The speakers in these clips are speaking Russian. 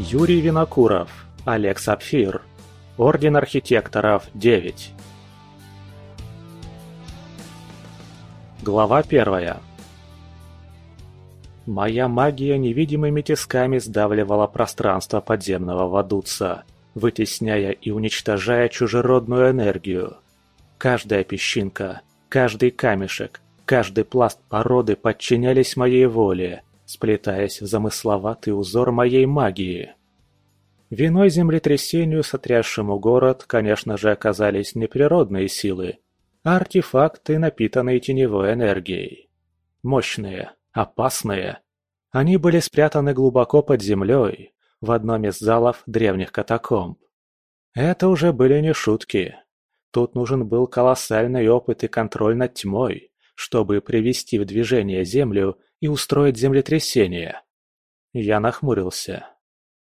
Юрий Винокуров, Олег Сапфир. Орден архитекторов 9. Глава первая. Моя магия невидимыми тисками сдавливала пространство подземного Вадуца, вытесняя и уничтожая чужеродную энергию. Каждая песчинка, каждый камешек, каждый пласт породы подчинялись моей воле, сплетаясь в замысловатый узор моей магии. Виной землетрясению, сотрясшему город, конечно же, оказались не природные силы, а артефакты, напитанные теневой энергией. Мощные, опасные. Они были спрятаны глубоко под землей, в одном из залов древних катакомб. Это уже были не шутки. Тут нужен был колоссальный опыт и контроль над тьмой, чтобы привести в движение землю и устроить землетрясение. Я нахмурился.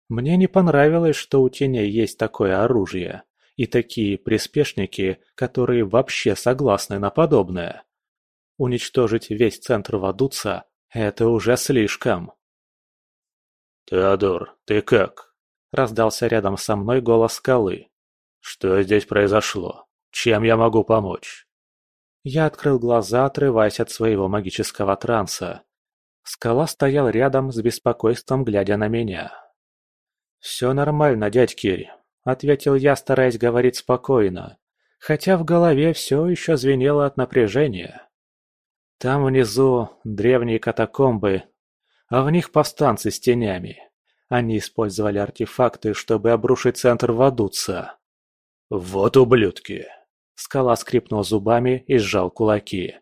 Мне не понравилось, что у теней есть такое оружие, и такие приспешники, которые вообще согласны на подобное. Уничтожить весь центр Вадуца – это уже слишком. «Теодор, ты как?» – раздался рядом со мной голос скалы. «Что здесь произошло? Чем я могу помочь?» Я открыл глаза, отрываясь от своего магического транса. Скала стоял рядом с беспокойством, глядя на меня. «Все нормально, дядь Кирь», — ответил я, стараясь говорить спокойно, хотя в голове все еще звенело от напряжения. «Там внизу древние катакомбы, а в них повстанцы с тенями. Они использовали артефакты, чтобы обрушить центр Вадуца». «Вот ублюдки!» Скала скрипнул зубами и сжал кулаки.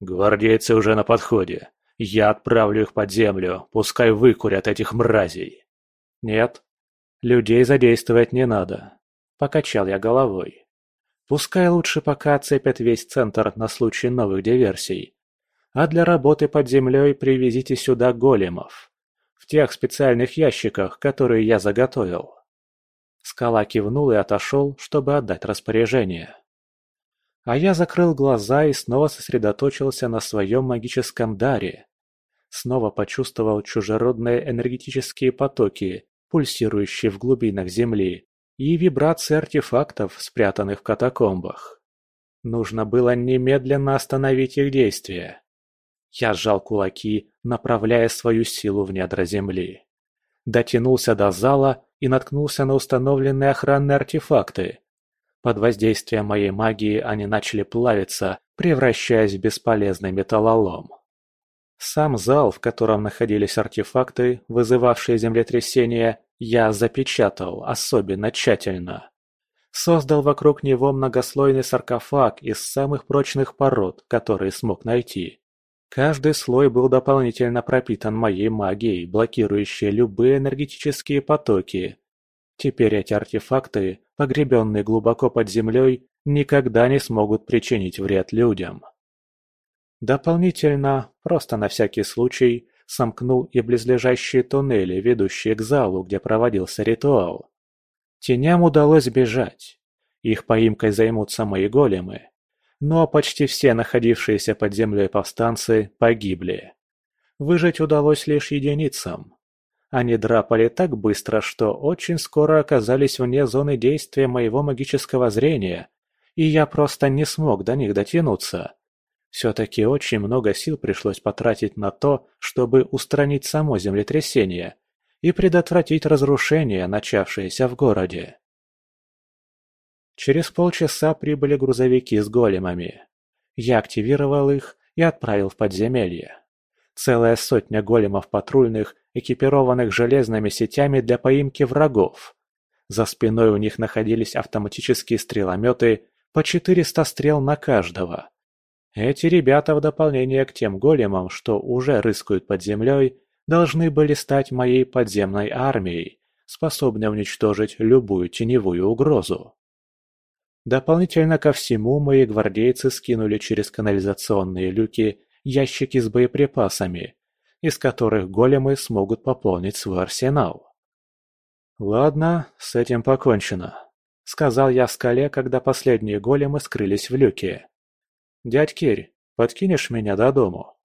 «Гвардейцы уже на подходе. Я отправлю их под землю, пускай выкурят этих мразей». «Нет, Людей задействовать не надо. Покачал я головой. Пускай лучше пока оцепят весь центр на случай новых диверсий. А для работы под землей привезите сюда големов. В тех специальных ящиках, которые я заготовил. Скала кивнул и отошел, чтобы отдать распоряжение. А я закрыл глаза и снова сосредоточился на своем магическом даре. Снова почувствовал чужеродные энергетические потоки, пульсирующие в глубинах Земли, и вибрации артефактов, спрятанных в катакомбах. Нужно было немедленно остановить их действие. Я сжал кулаки, направляя свою силу в недра Земли. Дотянулся до зала и наткнулся на установленные охранные артефакты. Под воздействием моей магии они начали плавиться, превращаясь в бесполезный металлолом. Сам зал, в котором находились артефакты, вызывавшие землетрясение, я запечатал особенно тщательно. Создал вокруг него многослойный саркофаг из самых прочных пород, которые смог найти. Каждый слой был дополнительно пропитан моей магией, блокирующей любые энергетические потоки. Теперь эти артефакты, погребенные глубоко под землей, никогда не смогут причинить вред людям. Дополнительно, просто на всякий случай, сомкнул и близлежащие туннели, ведущие к залу, где проводился ритуал. Теням удалось бежать. Их поимкой займутся мои големы. Но почти все находившиеся под землей повстанцы погибли. Выжить удалось лишь единицам. Они драпали так быстро, что очень скоро оказались вне зоны действия моего магического зрения, и я просто не смог до них дотянуться. Все-таки очень много сил пришлось потратить на то, чтобы устранить само землетрясение и предотвратить разрушение, начавшееся в городе. Через полчаса прибыли грузовики с големами. Я активировал их и отправил в подземелье. Целая сотня големов патрульных, экипированных железными сетями для поимки врагов. За спиной у них находились автоматические стрелометы, по 400 стрел на каждого. Эти ребята в дополнение к тем големам, что уже рыскают под землей, должны были стать моей подземной армией, способной уничтожить любую теневую угрозу. Дополнительно ко всему мои гвардейцы скинули через канализационные люки ящики с боеприпасами, из которых големы смогут пополнить свой арсенал. «Ладно, с этим покончено», — сказал я скале, когда последние големы скрылись в люке. «Дядь Кирь, подкинешь меня до дому?»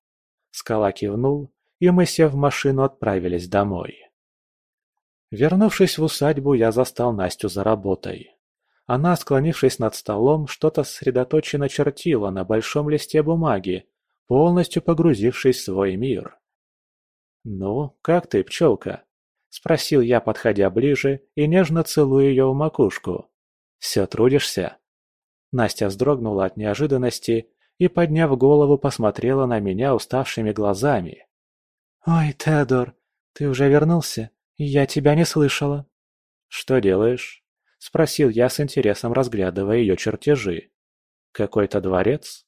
Скала кивнул, и мы, сев в машину, отправились домой. Вернувшись в усадьбу, я застал Настю за работой. Она, склонившись над столом, что-то сосредоточенно чертила на большом листе бумаги, полностью погрузившись в свой мир. «Ну, как ты, пчелка?» — спросил я, подходя ближе и нежно целуя ее в макушку. «Все трудишься?» Настя вздрогнула от неожиданности и, подняв голову, посмотрела на меня уставшими глазами. «Ой, Теодор, ты уже вернулся? Я тебя не слышала». «Что делаешь?» — спросил я с интересом, разглядывая ее чертежи. «Какой-то дворец?»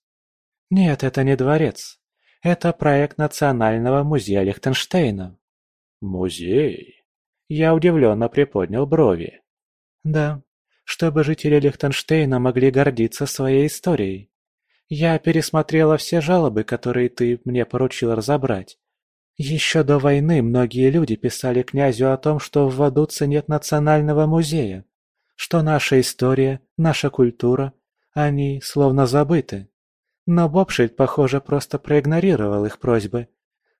«Нет, это не дворец. Это проект Национального музея Лихтенштейна». «Музей?» Я удивленно приподнял брови. «Да, чтобы жители Лихтенштейна могли гордиться своей историей. Я пересмотрела все жалобы, которые ты мне поручил разобрать. Еще до войны многие люди писали князю о том, что в Вадуце нет национального музея, что наша история, наша культура, они словно забыты. Но Бобшильд, похоже, просто проигнорировал их просьбы.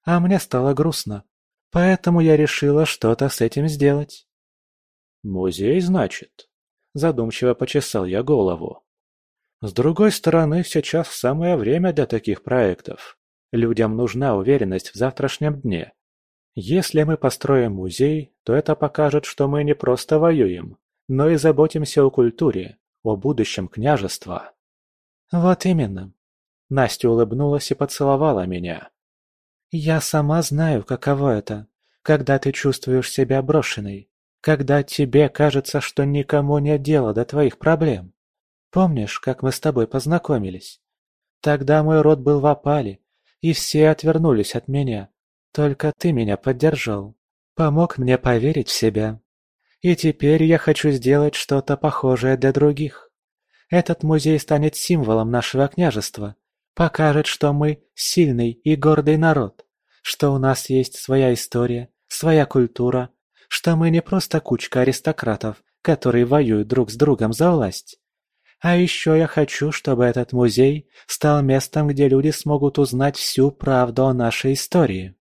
А мне стало грустно. Поэтому я решила что-то с этим сделать. «Музей, значит?» Задумчиво почесал я голову. С другой стороны, сейчас самое время для таких проектов. Людям нужна уверенность в завтрашнем дне. Если мы построим музей, то это покажет, что мы не просто воюем, но и заботимся о культуре, о будущем княжества. Вот именно. Настя улыбнулась и поцеловала меня. Я сама знаю, каково это, когда ты чувствуешь себя брошенной, когда тебе кажется, что никому нет дела до твоих проблем. Помнишь, как мы с тобой познакомились? Тогда мой род был в опале, и все отвернулись от меня. Только ты меня поддержал, помог мне поверить в себя. И теперь я хочу сделать что-то похожее для других. Этот музей станет символом нашего княжества, покажет, что мы сильный и гордый народ, что у нас есть своя история, своя культура, что мы не просто кучка аристократов, которые воюют друг с другом за власть. А еще я хочу, чтобы этот музей стал местом, где люди смогут узнать всю правду о нашей истории.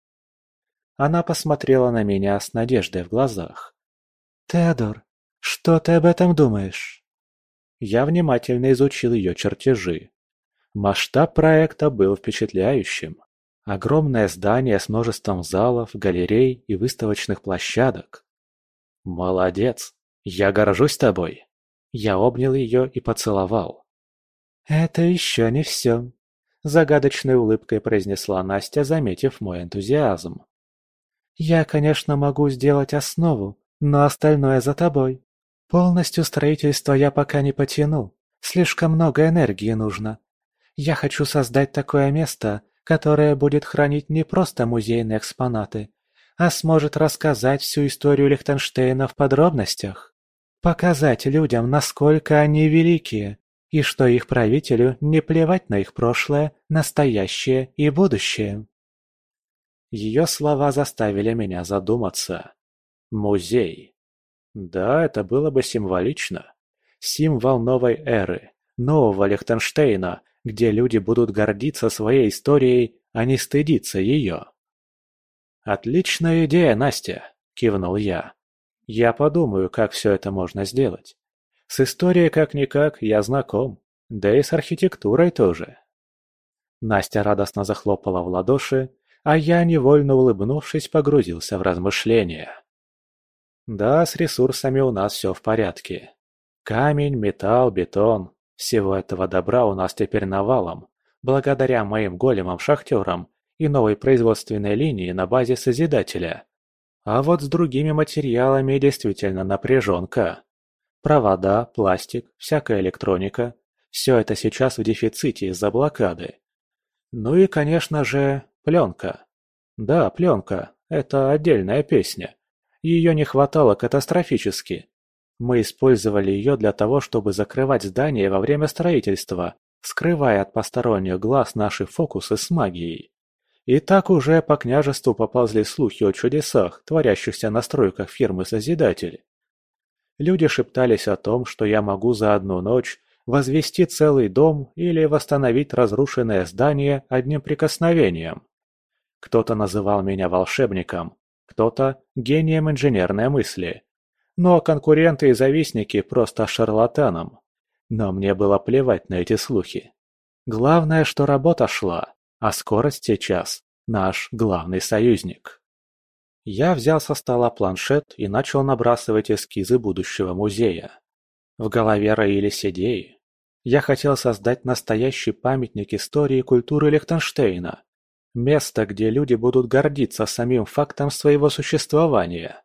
Она посмотрела на меня с надеждой в глазах. «Теодор, что ты об этом думаешь?» Я внимательно изучил ее чертежи. Масштаб проекта был впечатляющим. Огромное здание с множеством залов, галерей и выставочных площадок. «Молодец! Я горжусь тобой!» Я обнял ее и поцеловал. «Это еще не все», – загадочной улыбкой произнесла Настя, заметив мой энтузиазм. «Я, конечно, могу сделать основу, но остальное за тобой. Полностью строительство я пока не потяну, слишком много энергии нужно. Я хочу создать такое место, которое будет хранить не просто музейные экспонаты, а сможет рассказать всю историю Лихтенштейна в подробностях. Показать людям, насколько они великие, и что их правителю не плевать на их прошлое, настоящее и будущее. Ее слова заставили меня задуматься. Музей. Да, это было бы символично. Символ новой эры, нового Лихтенштейна, где люди будут гордиться своей историей, а не стыдиться ее. «Отличная идея, Настя!» – кивнул я. Я подумаю, как все это можно сделать. С историей как-никак я знаком, да и с архитектурой тоже. Настя радостно захлопала в ладоши, а я, невольно улыбнувшись, погрузился в размышления. Да, с ресурсами у нас все в порядке. Камень, металл, бетон – всего этого добра у нас теперь навалом, благодаря моим големам-шахтерам и новой производственной линии на базе Созидателя. А вот с другими материалами действительно напряженка. Провода, пластик, всякая электроника – все это сейчас в дефиците из-за блокады. Ну и, конечно же, пленка. Да, пленка – это отдельная песня. Ее не хватало катастрофически. Мы использовали ее для того, чтобы закрывать здания во время строительства, скрывая от посторонних глаз наши фокусы с магией. И так уже по княжеству поползли слухи о чудесах, творящихся на стройках фирмы Созидатель. Люди шептались о том, что я могу за одну ночь возвести целый дом или восстановить разрушенное здание одним прикосновением. Кто-то называл меня волшебником, кто-то – гением инженерной мысли. Но конкуренты и завистники просто шарлатаном. Но мне было плевать на эти слухи. Главное, что работа шла, а скорость сейчас – наш главный союзник. Я взял со стола планшет и начал набрасывать эскизы будущего музея. В голове роились идеи. Я хотел создать настоящий памятник истории и культуры Лихтенштейна. Место, где люди будут гордиться самим фактом своего существования.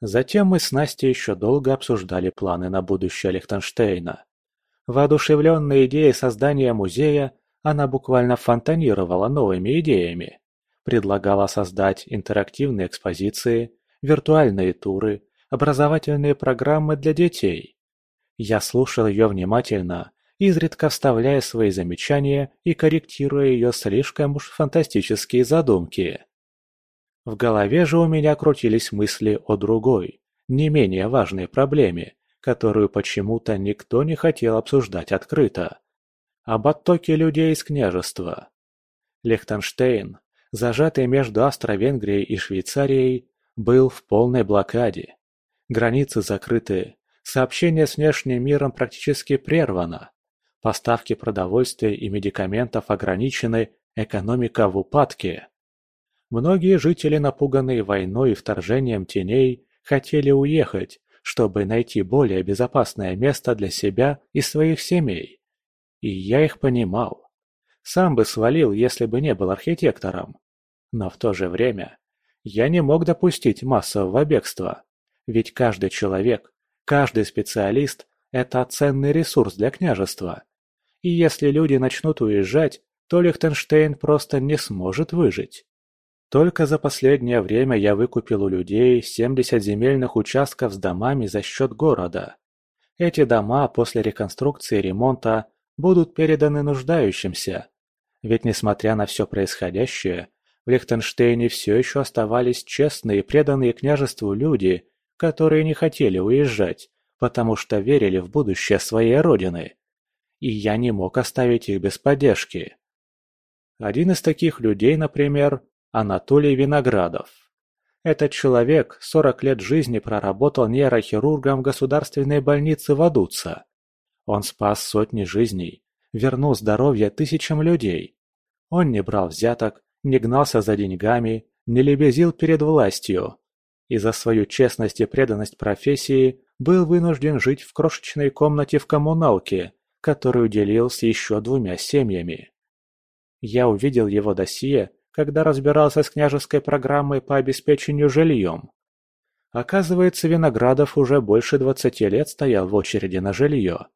Затем мы с Настей еще долго обсуждали планы на будущее Лихтенштейна. Воодушевленная идеей создания музея, она буквально фонтанировала новыми идеями. Предлагала создать интерактивные экспозиции, виртуальные туры, образовательные программы для детей. Я слушал ее внимательно, изредка вставляя свои замечания и корректируя ее слишком уж фантастические задумки. В голове же у меня крутились мысли о другой, не менее важной проблеме, которую почему-то никто не хотел обсуждать открыто. Об оттоке людей из княжества. Лихтенштейн, зажатый между Австро-Венгрией и Швейцарией, был в полной блокаде. Границы закрыты, сообщение с внешним миром практически прервано. Поставки продовольствия и медикаментов ограничены, экономика в упадке. Многие жители, напуганные войной и вторжением теней, хотели уехать, чтобы найти более безопасное место для себя и своих семей. И я их понимал. Сам бы свалил, если бы не был архитектором. Но в то же время я не мог допустить массового бегства. Ведь каждый человек, каждый специалист – это ценный ресурс для княжества. И если люди начнут уезжать, то Лихтенштейн просто не сможет выжить. Только за последнее время я выкупил у людей 70 земельных участков с домами за счет города. Эти дома после реконструкции и ремонта будут переданы нуждающимся. Ведь несмотря на все происходящее, в Лихтенштейне все еще оставались честные и преданные княжеству люди, которые не хотели уезжать, потому что верили в будущее своей родины. И я не мог оставить их без поддержки. Один из таких людей, например, Анатолий Виноградов. Этот человек 40 лет жизни проработал нейрохирургом в государственной больнице Вадуца. Он спас сотни жизней, вернул здоровье тысячам людей. Он не брал взяток, не гнался за деньгами, не лебезил перед властью. И за свою честность и преданность профессии был вынужден жить в крошечной комнате в коммуналке, которую делил с еще двумя семьями. Я увидел его досье когда разбирался с княжеской программой по обеспечению жильем. Оказывается, Виноградов уже больше двадцати лет стоял в очереди на жилье.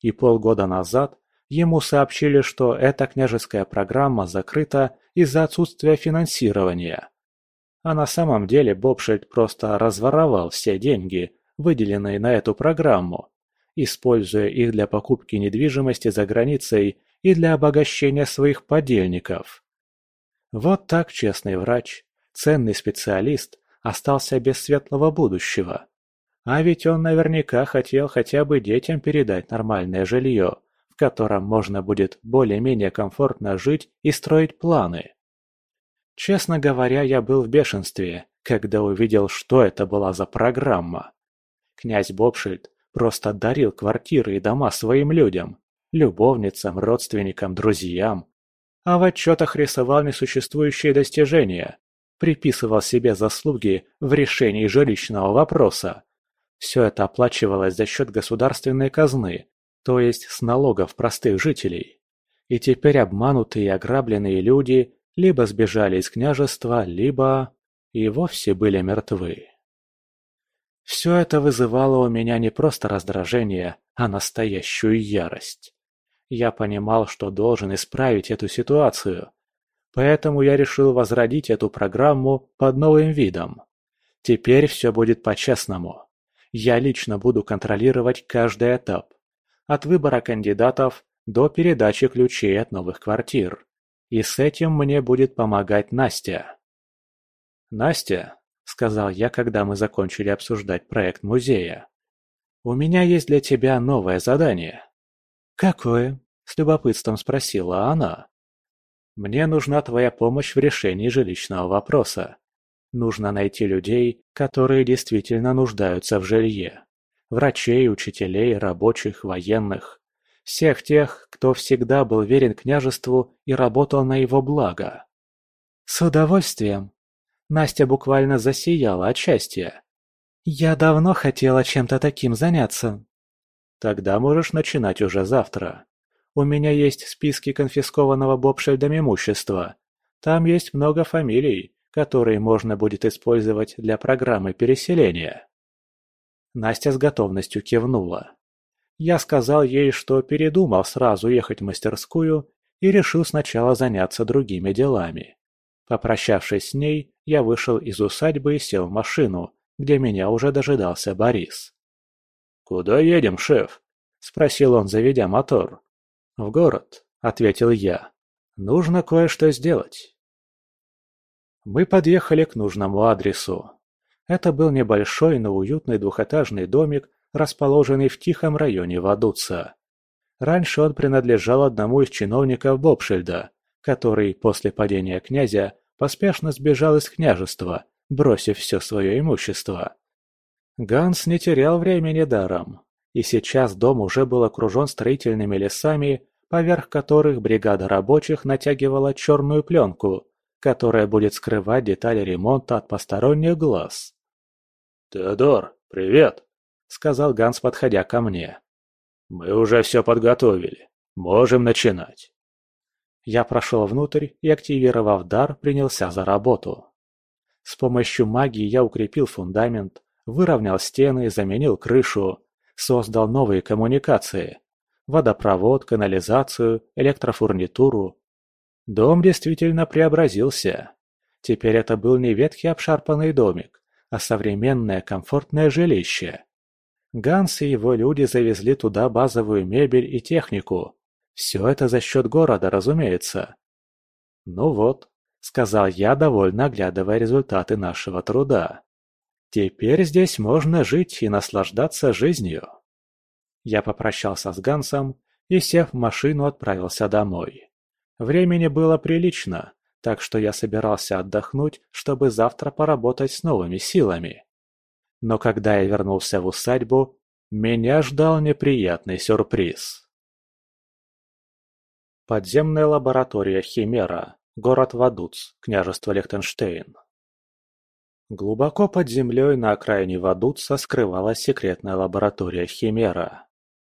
И полгода назад ему сообщили, что эта княжеская программа закрыта из-за отсутствия финансирования. А на самом деле Бобшельд просто разворовал все деньги, выделенные на эту программу, используя их для покупки недвижимости за границей и для обогащения своих подельников. Вот так честный врач, ценный специалист, остался без светлого будущего. А ведь он наверняка хотел хотя бы детям передать нормальное жилье, в котором можно будет более-менее комфортно жить и строить планы. Честно говоря, я был в бешенстве, когда увидел, что это была за программа. Князь Бобшильд просто дарил квартиры и дома своим людям, любовницам, родственникам, друзьям, а в отчетах рисовал несуществующие достижения, приписывал себе заслуги в решении жилищного вопроса. Все это оплачивалось за счет государственной казны, то есть с налогов простых жителей. И теперь обманутые и ограбленные люди либо сбежали из княжества, либо и вовсе были мертвы. Все это вызывало у меня не просто раздражение, а настоящую ярость. Я понимал, что должен исправить эту ситуацию. Поэтому я решил возродить эту программу под новым видом. Теперь все будет по-честному. Я лично буду контролировать каждый этап. От выбора кандидатов до передачи ключей от новых квартир. И с этим мне будет помогать Настя. «Настя», — сказал я, когда мы закончили обсуждать проект музея, — «у меня есть для тебя новое задание». «Какое?» – с любопытством спросила она. «Мне нужна твоя помощь в решении жилищного вопроса. Нужно найти людей, которые действительно нуждаются в жилье. Врачей, учителей, рабочих, военных. Всех тех, кто всегда был верен княжеству и работал на его благо. С удовольствием. Настя буквально засияла от счастья. Я давно хотела чем-то таким заняться. Тогда можешь начинать уже завтра. У меня есть списки конфискованного Бобшельдом имущества. Там есть много фамилий, которые можно будет использовать для программы переселения. Настя с готовностью кивнула. Я сказал ей, что передумал сразу ехать в мастерскую и решил сначала заняться другими делами. Попрощавшись с ней, я вышел из усадьбы и сел в машину, где меня уже дожидался Борис. «Куда едем, шеф?» – спросил он, заведя мотор. «В город», – ответил я. «Нужно кое-что сделать». Мы подъехали к нужному адресу. Это был небольшой, но уютный двухэтажный домик, расположенный в тихом районе Вадуца. Раньше он принадлежал одному из чиновников Бобшильда, который после падения князя поспешно сбежал из княжества, бросив все свое имущество. Ганс не терял времени даром, и сейчас дом уже был окружен строительными лесами, поверх которых бригада рабочих натягивала черную пленку, которая будет скрывать детали ремонта от посторонних глаз. «Теодор, привет!» — сказал Ганс, подходя ко мне. «Мы уже все подготовили. Можем начинать». Я прошел внутрь и, активировав дар, принялся за работу. С помощью магии я укрепил фундамент, выровнял стены, заменил крышу, создал новые коммуникации. Водопровод, канализацию, электрофурнитуру. Дом действительно преобразился. Теперь это был не ветхий обшарпанный домик, а современное комфортное жилище. Ганс и его люди завезли туда базовую мебель и технику. Все это за счет города, разумеется. Ну вот, сказал я, довольно оглядывая результаты нашего труда. Теперь здесь можно жить и наслаждаться жизнью. Я попрощался с Гансом и, сев в машину, отправился домой. Времени было прилично, так что я собирался отдохнуть, чтобы завтра поработать с новыми силами. Но когда я вернулся в усадьбу, меня ждал неприятный сюрприз. Подземная лаборатория Химера, город Вадуц, княжество Лихтенштейн. Глубоко под землей на окраине Вадуца скрывалась секретная лаборатория Химера.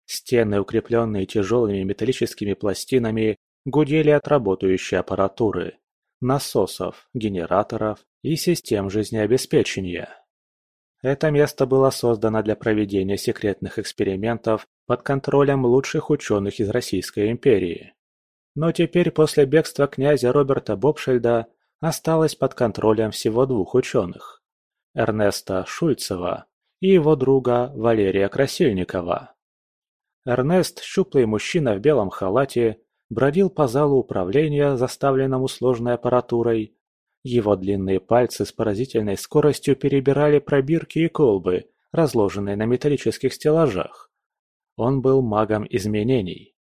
Стены, укрепленные тяжелыми металлическими пластинами, гудели от работающей аппаратуры, насосов, генераторов и систем жизнеобеспечения. Это место было создано для проведения секретных экспериментов под контролем лучших ученых из Российской империи. Но теперь после бегства князя Роберта Бобшельда осталось под контролем всего двух ученых – Эрнеста Шульцева и его друга Валерия Красильникова. Эрнест, щуплый мужчина в белом халате, бродил по залу управления, заставленному сложной аппаратурой. Его длинные пальцы с поразительной скоростью перебирали пробирки и колбы, разложенные на металлических стеллажах. Он был магом изменений,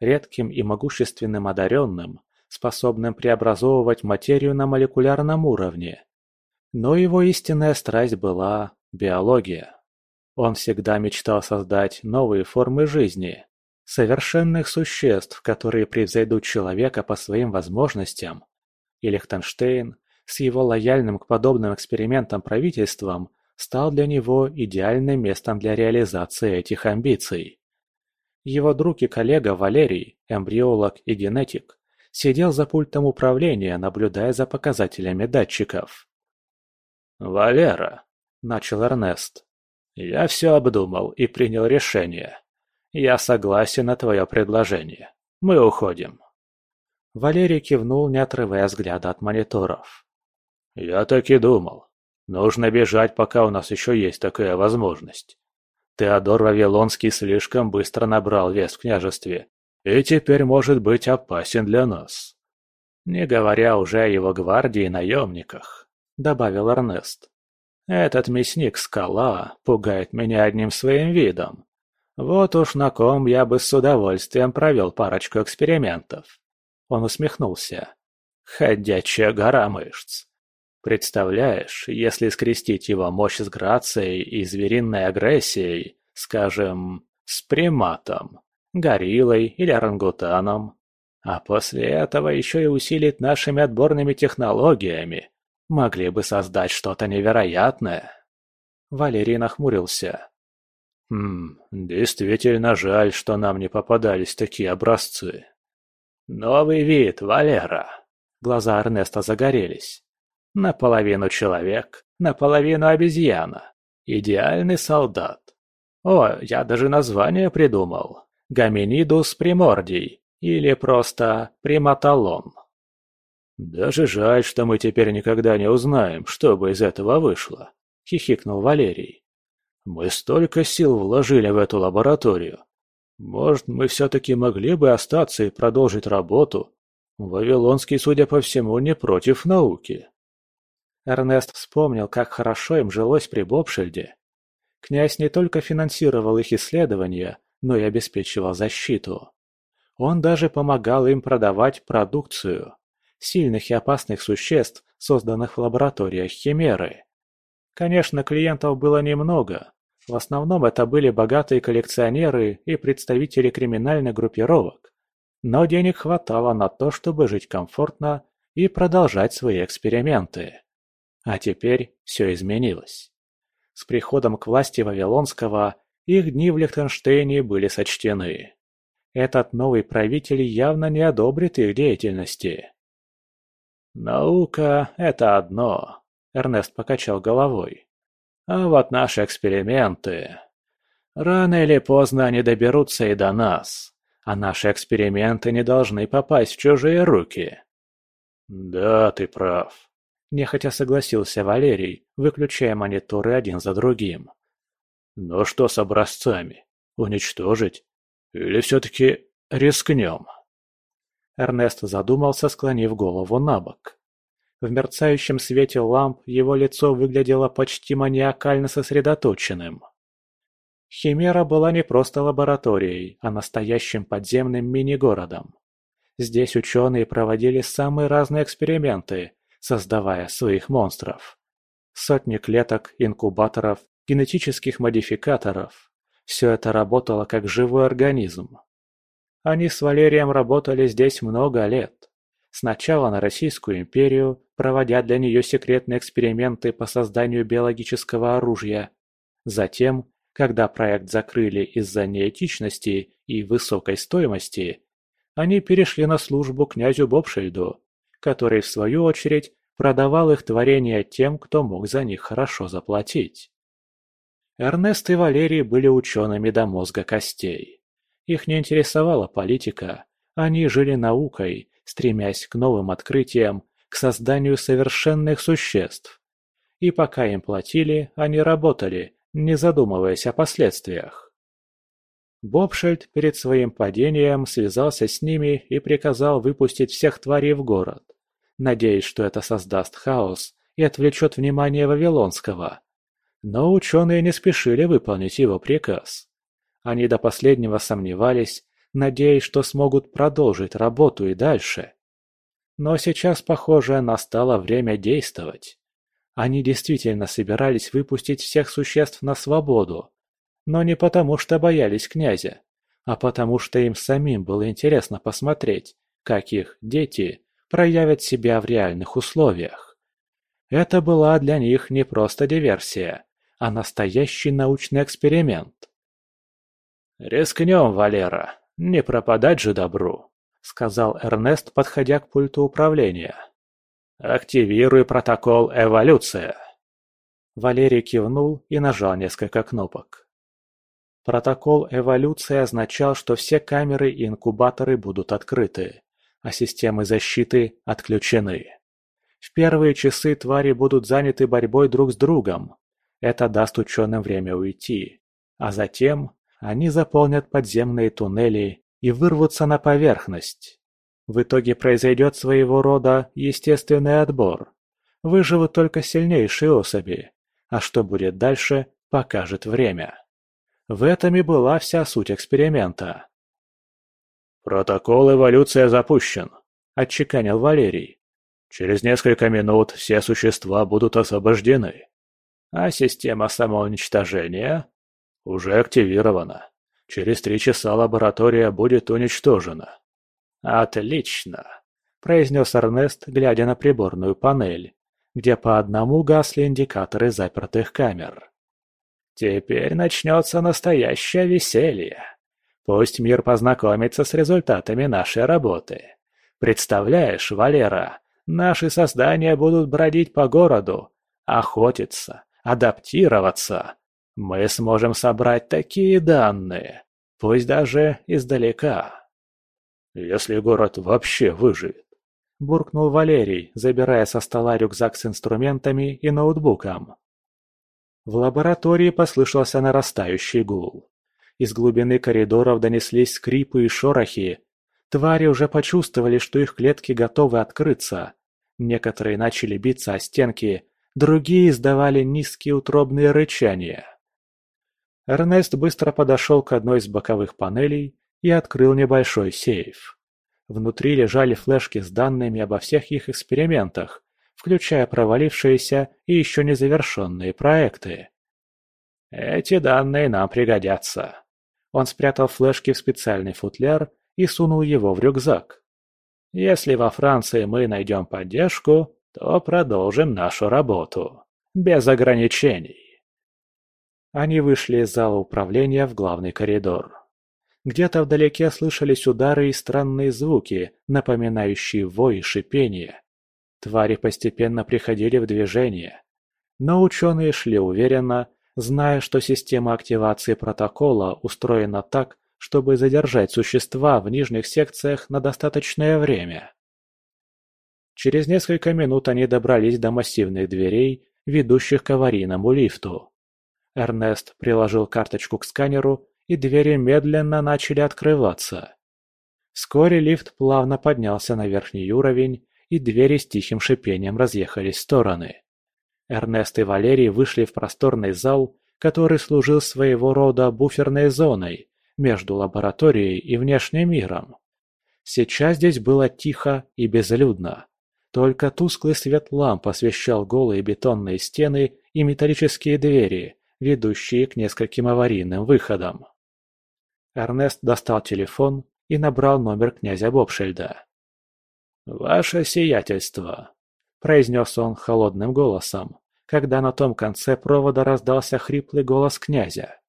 редким и могущественным одаренным, способным преобразовывать материю на молекулярном уровне. Но его истинная страсть была биология. Он всегда мечтал создать новые формы жизни, совершенных существ, которые превзойдут человека по своим возможностям. И Лихтенштейн, с его лояльным к подобным экспериментам правительством, стал для него идеальным местом для реализации этих амбиций. Его друг и коллега Валерий, эмбриолог и генетик, сидел за пультом управления, наблюдая за показателями датчиков. «Валера», — начал Эрнест, — «я все обдумал и принял решение. «Я согласен на твое предложение. Мы уходим». Валерий кивнул, не отрывая взгляда от мониторов. «Я так и думал. Нужно бежать, пока у нас еще есть такая возможность. Теодор Вавилонский слишком быстро набрал вес в княжестве и теперь может быть опасен для нас. Не говоря уже о его гвардии и наемниках», — добавил Эрнест. «Этот мясник Скала пугает меня одним своим видом. Вот уж на ком я бы с удовольствием провел парочку экспериментов. Он усмехнулся. Ходячая гора мышц. Представляешь, если скрестить его мощь с грацией и звериной агрессией, скажем, с приматом, гориллой или орангутаном, а после этого еще и усилить нашими отборными технологиями, могли бы создать что-то невероятное. Валерий нахмурился. Хм, действительно жаль, что нам не попадались такие образцы. Новый вид, Валера. Глаза Эрнеста загорелись. Наполовину человек, наполовину обезьяна. Идеальный солдат. О, я даже название придумал. Гоминидус примордий. Или просто приматалон. Даже жаль, что мы теперь никогда не узнаем, что бы из этого вышло, хихикнул Валерий. Мы столько сил вложили в эту лабораторию. Может, мы все-таки могли бы остаться и продолжить работу? Вавилонский, судя по всему, не против науки. Эрнест вспомнил, как хорошо им жилось при Бобшильде. Князь не только финансировал их исследования, но и обеспечивал защиту. Он даже помогал им продавать продукцию сильных и опасных существ, созданных в лабораториях Химеры. Конечно, клиентов было немного. В основном это были богатые коллекционеры и представители криминальных группировок. Но денег хватало на то, чтобы жить комфортно и продолжать свои эксперименты. А теперь все изменилось. С приходом к власти Вавилонского их дни в Лихтенштейне были сочтены. Этот новый правитель явно не одобрит их деятельности. «Наука – это одно», – Эрнест покачал головой. «А вот наши эксперименты. Рано или поздно они доберутся и до нас, а наши эксперименты не должны попасть в чужие руки». «Да, ты прав», Нехотя согласился Валерий, выключая мониторы один за другим. Но что с образцами? Уничтожить? Или все-таки рискнем? Эрнест задумался, склонив голову на бок. В мерцающем свете ламп его лицо выглядело почти маниакально сосредоточенным. Химера была не просто лабораторией, а настоящим подземным мини-городом. Здесь ученые проводили самые разные эксперименты, создавая своих монстров. Сотни клеток, инкубаторов, генетических модификаторов. Все это работало как живой организм. Они с Валерием работали здесь много лет. Сначала на Российскую империю, проводя для нее секретные эксперименты по созданию биологического оружия. Затем, когда проект закрыли из-за неэтичности и высокой стоимости, они перешли на службу князю Бобшильду, который, в свою очередь, продавал их творения тем, кто мог за них хорошо заплатить. Эрнест и Валерий были учеными до мозга костей. Их не интересовала политика, они жили наукой, стремясь к новым открытиям, к созданию совершенных существ. И пока им платили, они работали, не задумываясь о последствиях. Бобшельд перед своим падением связался с ними и приказал выпустить всех тварей в город надеясь, что это создаст хаос и отвлечет внимание Вавилонского. Но ученые не спешили выполнить его приказ. Они до последнего сомневались, надеясь, что смогут продолжить работу и дальше. Но сейчас, похоже, настало время действовать. Они действительно собирались выпустить всех существ на свободу. Но не потому, что боялись князя, а потому, что им самим было интересно посмотреть, как их дети проявят себя в реальных условиях. Это была для них не просто диверсия, а настоящий научный эксперимент. «Рискнем, Валера, не пропадать же добру», — сказал Эрнест, подходя к пульту управления. «Активируй протокол «Эволюция». Валерий кивнул и нажал несколько кнопок. Протокол эволюции означал, что все камеры и инкубаторы будут открыты а системы защиты отключены. В первые часы твари будут заняты борьбой друг с другом. Это даст ученым время уйти. А затем они заполнят подземные туннели и вырвутся на поверхность. В итоге произойдет своего рода естественный отбор. Выживут только сильнейшие особи. А что будет дальше, покажет время. В этом и была вся суть эксперимента. «Протокол эволюция запущен», – отчеканил Валерий. Через несколько минут все существа будут освобождены. А система самоуничтожения уже активирована. Через три часа лаборатория будет уничтожена. Отлично, произнес Эрнест, глядя на приборную панель, где по одному гасли индикаторы запертых камер. Теперь начнется настоящее веселье. Пусть мир познакомится с результатами нашей работы. Представляешь, Валера, наши создания будут бродить по городу, охотиться, адаптироваться. Мы сможем собрать такие данные, пусть даже издалека. Если город вообще выживет. Буркнул Валерий, забирая со стола рюкзак с инструментами и ноутбуком. В лаборатории послышался нарастающий гул. Из глубины коридоров донеслись скрипы и шорохи, Твари уже почувствовали, что их клетки готовы открыться. Некоторые начали биться о стенки, другие издавали низкие утробные рычания. Эрнест быстро подошел к одной из боковых панелей и открыл небольшой сейф. Внутри лежали флешки с данными обо всех их экспериментах, включая провалившиеся и еще не завершенные проекты. «Эти данные нам пригодятся». Он спрятал флешки в специальный футляр и сунул его в рюкзак. Если во Франции мы найдем поддержку, то продолжим нашу работу. Без ограничений. Они вышли из зала управления в главный коридор. Где-то вдалеке слышались удары и странные звуки, напоминающие вой и шипение. Твари постепенно приходили в движение. Но ученые шли уверенно, зная, что система активации протокола устроена так, чтобы задержать существа в нижних секциях на достаточное время. Через несколько минут они добрались до массивных дверей, ведущих к аварийному лифту. Эрнест приложил карточку к сканеру, и двери медленно начали открываться. Вскоре лифт плавно поднялся на верхний уровень, и двери с тихим шипением разъехались в стороны. Эрнест и Валерий вышли в просторный зал, который служил своего рода буферной зоной, между лабораторией и внешним миром. Сейчас здесь было тихо и безлюдно. Только тусклый свет ламп освещал голые бетонные стены и металлические двери, ведущие к нескольким аварийным выходам. Эрнест достал телефон и набрал номер князя Бобшельда. «Ваше сиятельство», — произнес он холодным голосом, когда на том конце провода раздался хриплый голос князя.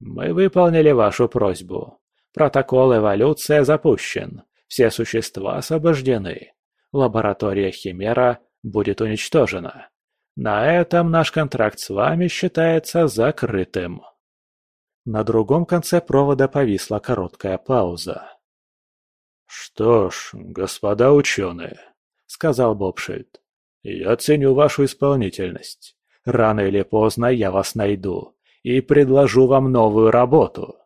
Мы выполнили вашу просьбу. Протокол эволюция запущен. Все существа освобождены. Лаборатория Химера будет уничтожена. На этом наш контракт с вами считается закрытым. На другом конце провода повисла короткая пауза. «Что ж, господа ученые», — сказал Бобшильд, — «я ценю вашу исполнительность. Рано или поздно я вас найду и предложу вам новую работу».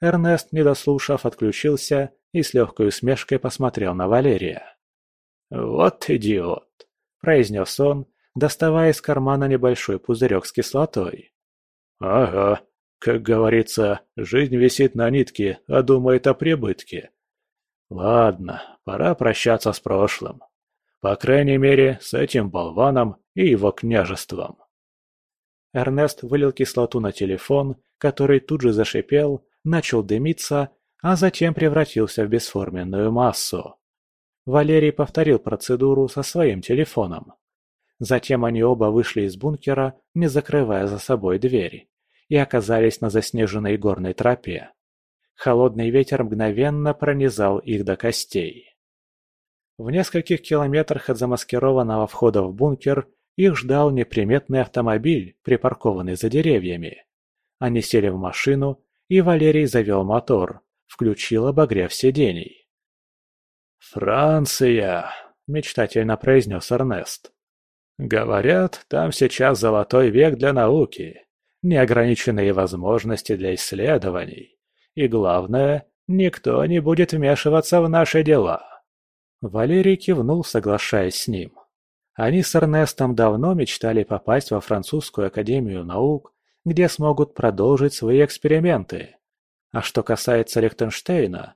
Эрнест, не дослушав, отключился и с легкой усмешкой посмотрел на Валерия. «Вот идиот», — произнес он, доставая из кармана небольшой пузырек с кислотой. «Ага, как говорится, жизнь висит на нитке, а думает о прибытке. Ладно, пора прощаться с прошлым. По крайней мере, с этим болваном и его княжеством». Эрнест вылил кислоту на телефон, который тут же зашипел, начал дымиться, а затем превратился в бесформенную массу. Валерий повторил процедуру со своим телефоном. Затем они оба вышли из бункера, не закрывая за собой дверь, и оказались на заснеженной горной тропе. Холодный ветер мгновенно пронизал их до костей. В нескольких километрах от замаскированного входа в бункер их ждал неприметный автомобиль, припаркованный за деревьями. Они сели в машину, и Валерий завел мотор, включил обогрев сидений. «Франция!» – мечтательно произнес Эрнест. «Говорят, там сейчас золотой век для науки, неограниченные возможности для исследований. И главное, никто не будет вмешиваться в наши дела». Валерий кивнул, соглашаясь с ним. Они с Эрнестом давно мечтали попасть во французскую академию наук, где смогут продолжить свои эксперименты. А что касается Лихтенштейна,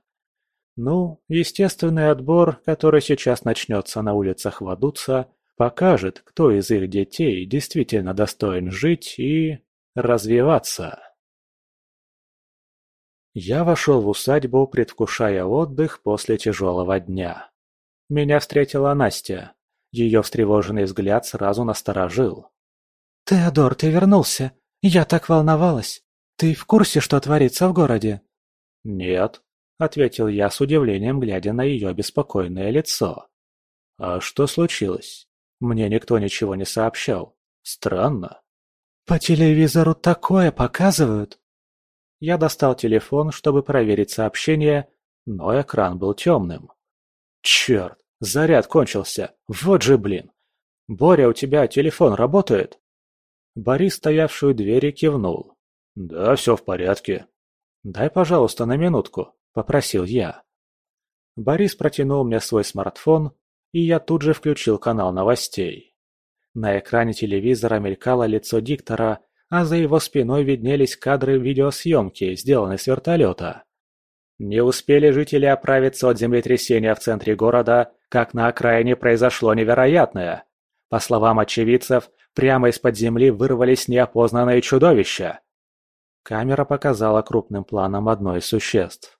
Ну, естественный отбор, который сейчас начнется на улицах Вадуца, покажет, кто из их детей действительно достоин жить и развиваться. Я вошел в усадьбу, предвкушая отдых после тяжелого дня. Меня встретила Настя. Ее встревоженный взгляд сразу насторожил. «Теодор, ты вернулся! Я так волновалась! Ты в курсе, что творится в городе?» «Нет», — ответил я с удивлением, глядя на ее беспокойное лицо. «А что случилось? Мне никто ничего не сообщал. Странно». «По телевизору такое показывают!» Я достал телефон, чтобы проверить сообщение, но экран был темным. Черт, заряд кончился. Вот же блин. Боря, у тебя телефон работает? Борис, стоявший у двери, кивнул. Да, все в порядке. Дай, пожалуйста, на минутку, попросил я. Борис протянул мне свой смартфон, и я тут же включил канал новостей. На экране телевизора мелькало лицо диктора, а за его спиной виднелись кадры видеосъемки, сделанные с вертолета. Не успели жители оправиться от землетрясения в центре города, как на окраине произошло невероятное. По словам очевидцев, прямо из-под земли вырвались неопознанные чудовища. Камера показала крупным планом одно из существ.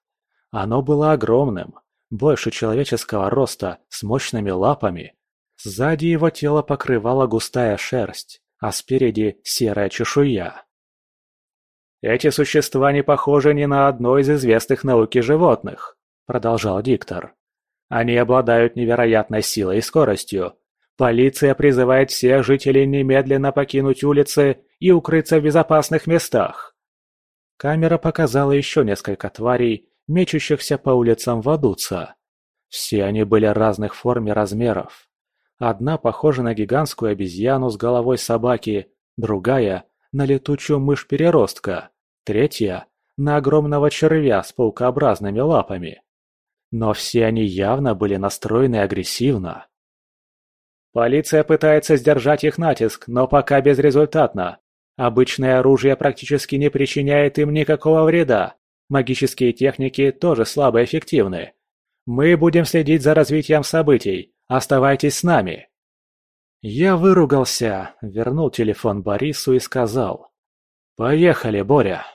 Оно было огромным, больше человеческого роста, с мощными лапами. Сзади его тело покрывала густая шерсть а спереди серая чешуя. «Эти существа не похожи ни на одно из известных науки животных», – продолжал диктор. «Они обладают невероятной силой и скоростью. Полиция призывает всех жителей немедленно покинуть улицы и укрыться в безопасных местах». Камера показала еще несколько тварей, мечущихся по улицам Вадуца. Все они были разных форм и размеров. Одна похожа на гигантскую обезьяну с головой собаки, другая – на летучую мышь-переростка, третья – на огромного червя с паукообразными лапами. Но все они явно были настроены агрессивно. Полиция пытается сдержать их натиск, но пока безрезультатно. Обычное оружие практически не причиняет им никакого вреда. Магические техники тоже слабо эффективны. Мы будем следить за развитием событий, Оставайтесь с нами!» Я выругался, вернул телефон Борису и сказал. «Поехали, Боря!»